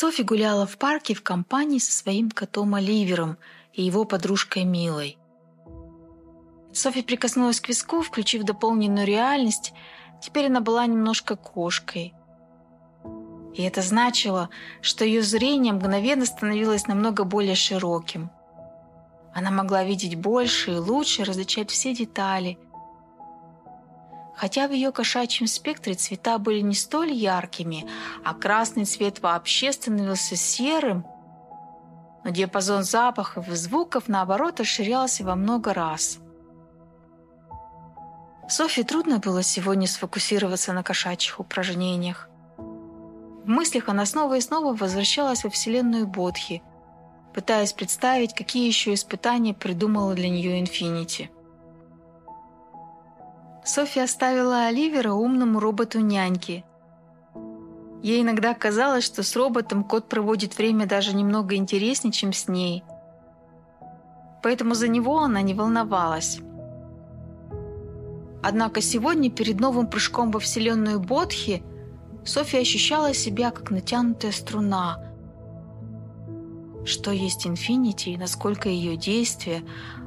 Софи гуляла в парке в компании со своим котом Оливером и его подружкой Милой. Софи прикоснулась к виску, включив дополненную реальность. Теперь она была немножко кошкой. И это значило, что ее зрение мгновенно становилось намного более широким. Она могла видеть больше и лучше различать все детали. Хотя в ее кошачьем спектре цвета были не столь яркими, а красный цвет вообще становился серым, но диапазон запахов и звуков, наоборот, расширялся во много раз – Софье трудно было сегодня сфокусироваться на кошачьих упражнениях. В мыслях она снова и снова возвращалась во вселенную Бодхи, пытаясь представить, какие еще испытания придумала для нее Инфинити. Софья оставила Оливера умному роботу няньки. Ей иногда казалось, что с роботом кот проводит время даже немного интереснее, чем с ней. Поэтому за него она не волновалась. Однако сегодня, перед новым прыжком во вселенную Бодхи, Софья ощущала себя как натянутая струна. Что есть инфинити и насколько ее действия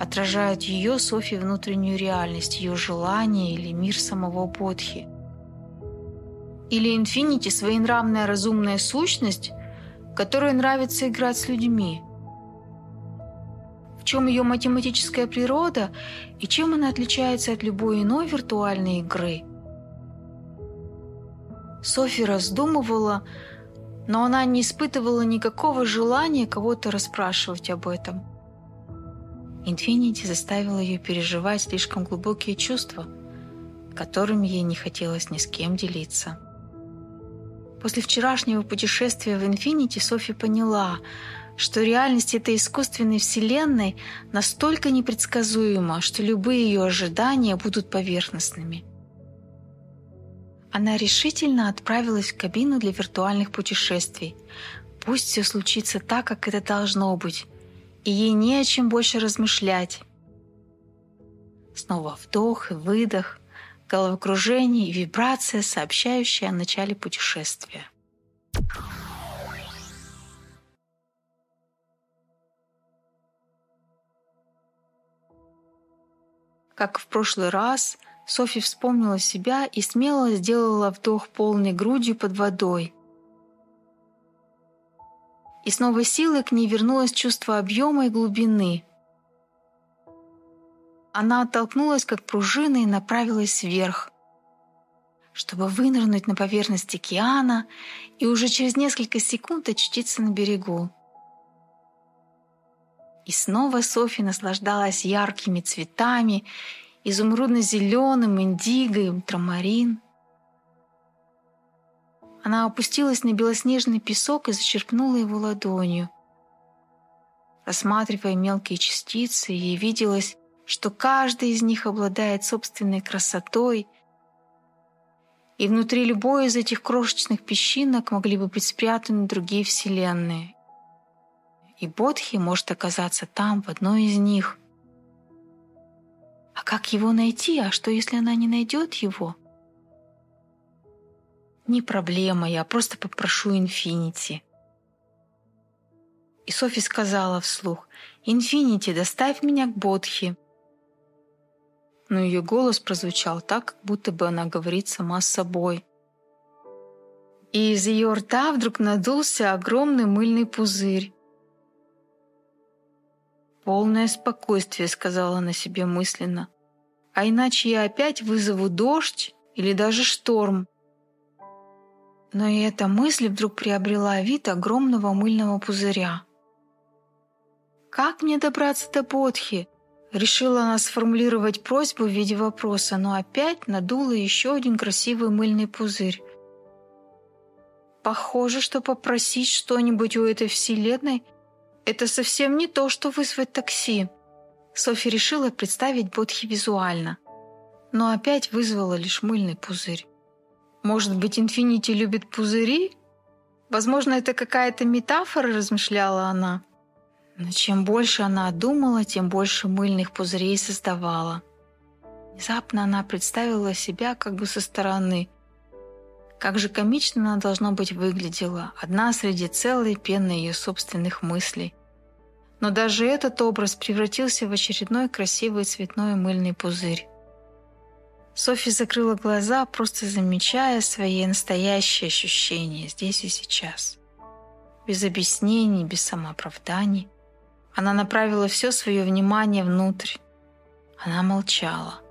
отражают ее, Софьи, внутреннюю реальность, ее желания или мир самого Бодхи. Или инфинити – своенравная разумная сущность, которой нравится играть с людьми – в чем ее математическая природа и чем она отличается от любой иной виртуальной игры. Софи раздумывала, но она не испытывала никакого желания кого-то расспрашивать об этом. Инфинити заставила ее переживать слишком глубокие чувства, которыми ей не хотелось ни с кем делиться. После вчерашнего путешествия в Инфинити Софи поняла – что реальность этой искусственной вселенной настолько непредсказуема, что любые ее ожидания будут поверхностными. Она решительно отправилась в кабину для виртуальных путешествий. Пусть все случится так, как это должно быть, и ей не о чем больше размышлять. Снова вдох и выдох, головокружение и вибрация, сообщающая о начале путешествия. Как в прошлый раз, Софи вспомнила себя и смело сделала вдох полной грудью под водой. И с новой силой к ней вернулось чувство объема и глубины. Она оттолкнулась, как пружина, и направилась вверх, чтобы вынырнуть на поверхность океана и уже через несколько секунд очутиться на берегу. И снова Софи наслаждалась яркими цветами, изумрудно-зеленым, индиго и ультрамарин. Она опустилась на белоснежный песок и зачерпнула его ладонью. Рассматривая мелкие частицы, ей виделось, что каждая из них обладает собственной красотой, и внутри любой из этих крошечных песчинок могли бы быть спрятаны другие вселенные и Бодхи может оказаться там, в одной из них. А как его найти? А что, если она не найдет его? Не проблема, я просто попрошу Инфинити. И Софи сказала вслух, «Инфинити, доставь меня к Бодхи». Но ее голос прозвучал так, как будто бы она говорит сама с собой. И из ее рта вдруг надулся огромный мыльный пузырь. «Полное спокойствие», — сказала она себе мысленно. «А иначе я опять вызову дождь или даже шторм». Но и эта мысль вдруг приобрела вид огромного мыльного пузыря. «Как мне добраться до Бодхи?» Решила она сформулировать просьбу в виде вопроса, но опять надула еще один красивый мыльный пузырь. Похоже, что попросить что-нибудь у этой вселенной это совсем не то, что вызвать такси. Софи решила представить Бодхи визуально, но опять вызвала лишь мыльный пузырь. Может быть, Инфинити любит пузыри? Возможно, это какая-то метафора, размышляла она. Но чем больше она думала, тем больше мыльных пузырей создавала. Внезапно она представила себя как бы со стороны. Как же комично она, должно быть, выглядела, одна среди целой пены ее собственных мыслей. Но даже этот образ превратился в очередной красивый цветной мыльный пузырь. Софья закрыла глаза, просто замечая свои настоящие ощущения здесь и сейчас. Без объяснений, без самооправданий. Она направила все свое внимание внутрь. Она молчала.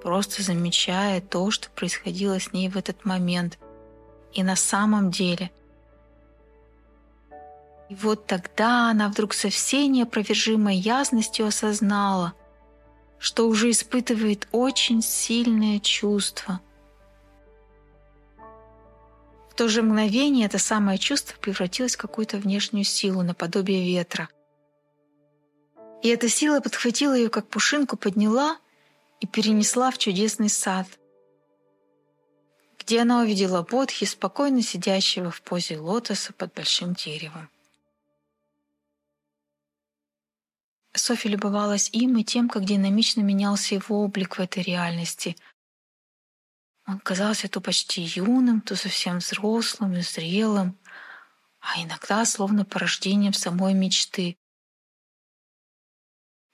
просто замечая то, что происходило с ней в этот момент. И на самом деле. И вот тогда она вдруг со всей неопровержимой ясностью осознала, что уже испытывает очень сильное чувство. В то же мгновение это самое чувство превратилось в какую-то внешнюю силу наподобие ветра. И эта сила подхватила ее, как пушинку подняла — и перенесла в чудесный сад, где она увидела Бодхи, спокойно сидящего в позе лотоса под большим деревом. Софья любовалась им и тем, как динамично менялся его облик в этой реальности. Он казался то почти юным, то совсем взрослым и зрелым, а иногда словно порождением самой мечты,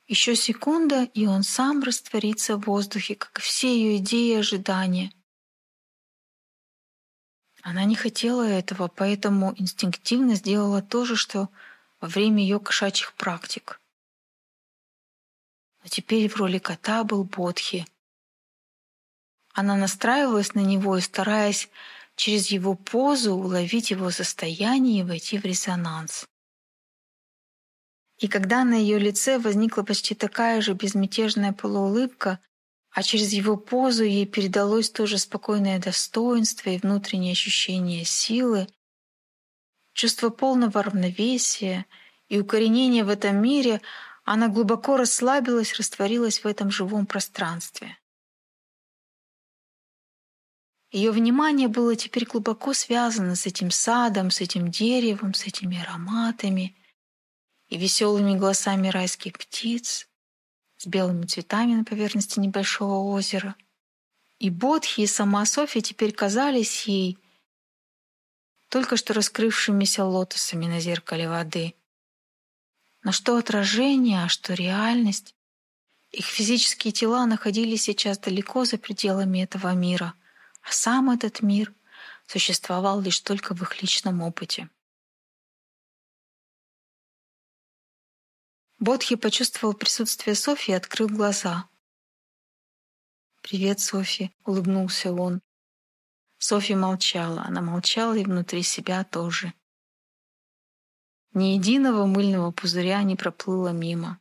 еще секунда, и он сам растворится в воздухе, как все ее идеи и ожидания. Она не хотела этого, поэтому инстинктивно сделала то же, что во время ее кошачьих практик. Но теперь в роли кота был Бодхи. Она настраивалась на него и, стараясь через его позу уловить его состояние и войти в резонанс. И когда на ее лице возникла почти такая же безмятежная полуулыбка, а через его позу ей передалось тоже спокойное достоинство и внутреннее ощущение силы, чувство полного равновесия и укоренения в этом мире, она глубоко расслабилась, растворилась в этом живом пространстве. Ее внимание было теперь глубоко связано с этим садом, с этим деревом, с этими ароматами — и веселыми голосами райских птиц, с белыми цветами на поверхности небольшого озера. И Бодхи, и сама Софья теперь казались ей только что раскрывшимися лотосами на зеркале воды. Но что отражение, а что реальность? Их физические тела находились сейчас далеко за пределами этого мира, а сам этот мир существовал лишь только в их личном опыте. Бодхи почувствовал присутствие Софьи и открыл глаза. «Привет, Софья», — улыбнулся он. Софья молчала, она молчала и внутри себя тоже. Ни единого мыльного пузыря не проплыло мимо.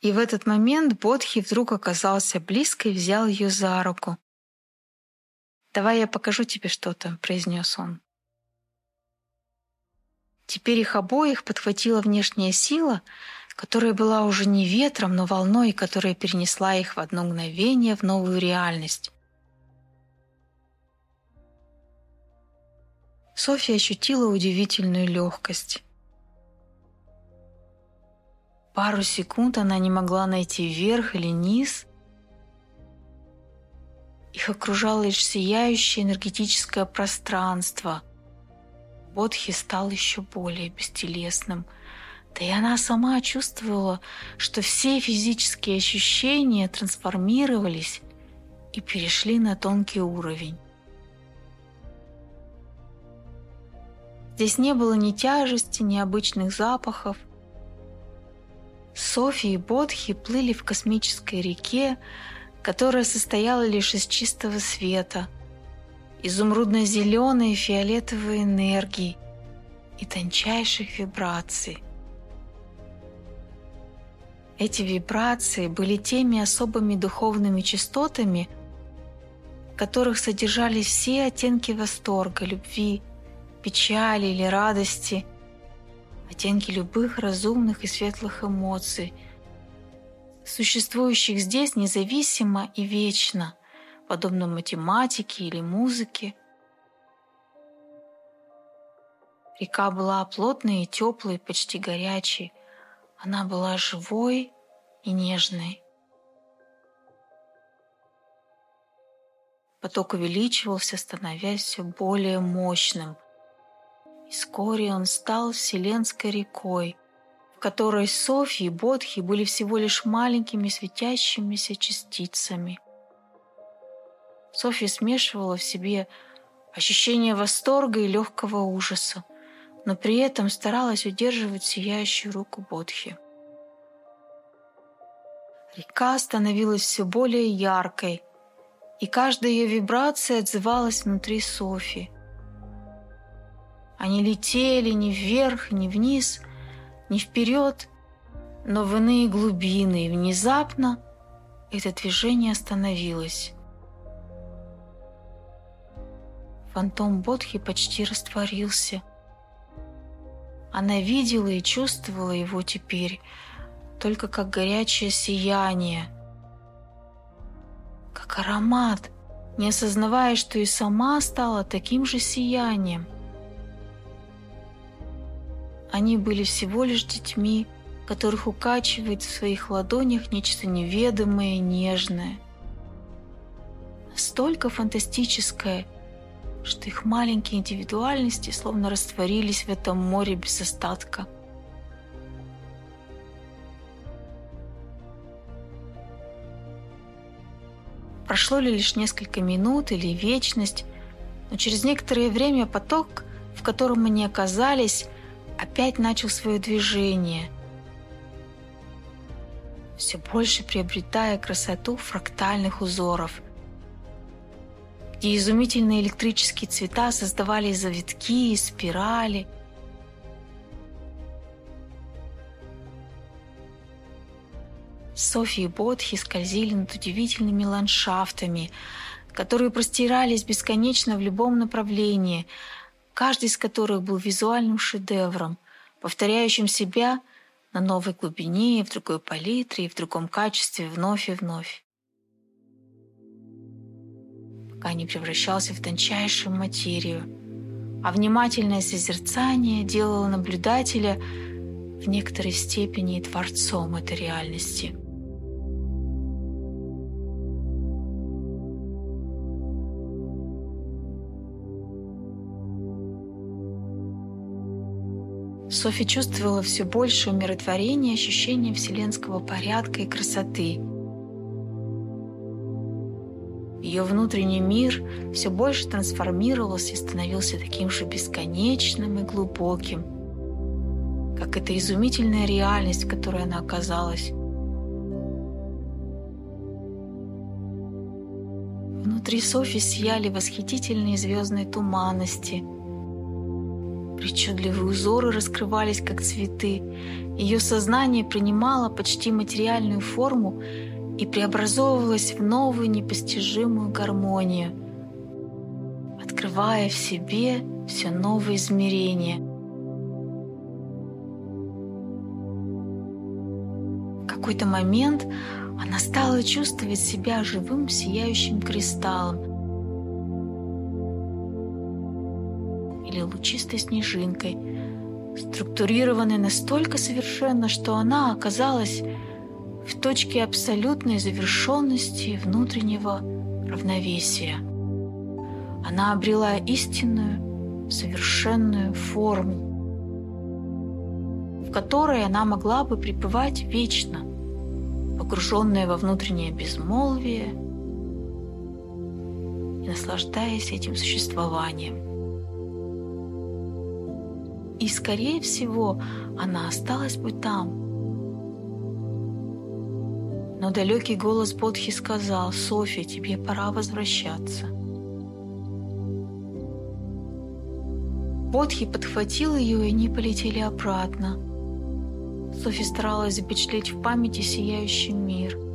И в этот момент Бодхи вдруг оказался близко и взял ее за руку. «Давай я покажу тебе что-то», — произнес он. Теперь их обоих подхватила внешняя сила, которая была уже не ветром, но волной, которая перенесла их в одно мгновение в новую реальность. Софья ощутила удивительную легкость. Пару секунд она не могла найти вверх или низ. Их окружало лишь сияющее энергетическое пространство, Бодхи стал еще более бестелесным. Да и она сама чувствовала, что все физические ощущения трансформировались и перешли на тонкий уровень. Здесь не было ни тяжести, ни обычных запахов. Софи и Бодхи плыли в космической реке, которая состояла лишь из чистого света – изумрудно-зеленой и фиолетовой энергии и тончайших вибраций. Эти вибрации были теми особыми духовными частотами, в которых содержались все оттенки восторга, любви, печали или радости, оттенки любых разумных и светлых эмоций, существующих здесь независимо и вечно подобно математике или музыке. Река была плотной и теплой, почти горячей. Она была живой и нежной. Поток увеличивался, становясь все более мощным. И вскоре он стал вселенской рекой, в которой Софьи и Бодхи были всего лишь маленькими светящимися частицами. Софья смешивала в себе ощущение восторга и легкого ужаса, но при этом старалась удерживать сияющую руку Бодхи. Река становилась все более яркой, и каждая ее вибрация отзывалась внутри Софи. Они летели ни вверх, ни вниз, ни вперед, но в иные глубины, и внезапно это движение остановилось. Фантом Бодхи почти растворился. Она видела и чувствовала его теперь только как горячее сияние – как аромат, не осознавая, что и сама стала таким же сиянием. Они были всего лишь детьми, которых укачивает в своих ладонях нечто неведомое и нежное. Настолько фантастическое, что их маленькие индивидуальности словно растворились в этом море без остатка – Прошло ли лишь несколько минут или вечность, но через некоторое время поток, в котором они оказались, опять начал свое движение, все больше приобретая красоту фрактальных узоров, где изумительные электрические цвета создавали завитки и спирали – Софья и Бодхи скользили над удивительными ландшафтами, которые простирались бесконечно в любом направлении, каждый из которых был визуальным шедевром, повторяющим себя на новой глубине, в другой палитре и в другом качестве вновь и вновь. Пока не превращался в тончайшую материю, а внимательное созерцание делало наблюдателя в некоторой степени творцом этой реальности – Софи чувствовала все больше умиротворения, ощущения вселенского порядка и красоты. Ее внутренний мир все больше трансформировался и становился таким же бесконечным и глубоким, как эта изумительная реальность, в которой она оказалась. Внутри Софи сияли восхитительные звездные туманности – Причудливые узоры раскрывались, как цветы. Ее сознание принимало почти материальную форму и преобразовывалось в новую непостижимую гармонию, открывая в себе все новые измерения. В какой-то момент она стала чувствовать себя живым сияющим кристаллом, или лучистой снежинкой, структурированной настолько совершенно, что она оказалась в точке абсолютной завершенности внутреннего равновесия. Она обрела истинную, совершенную форму, в которой она могла бы пребывать вечно, погруженная во внутреннее безмолвие наслаждаясь этим существованием. И, скорее всего, она осталась бы там. Но далекий голос Бодхи сказал, «Софья, тебе пора возвращаться». Бодхи подхватил ее, и они полетели обратно. Софи старалась запечатлеть в памяти сияющий мир –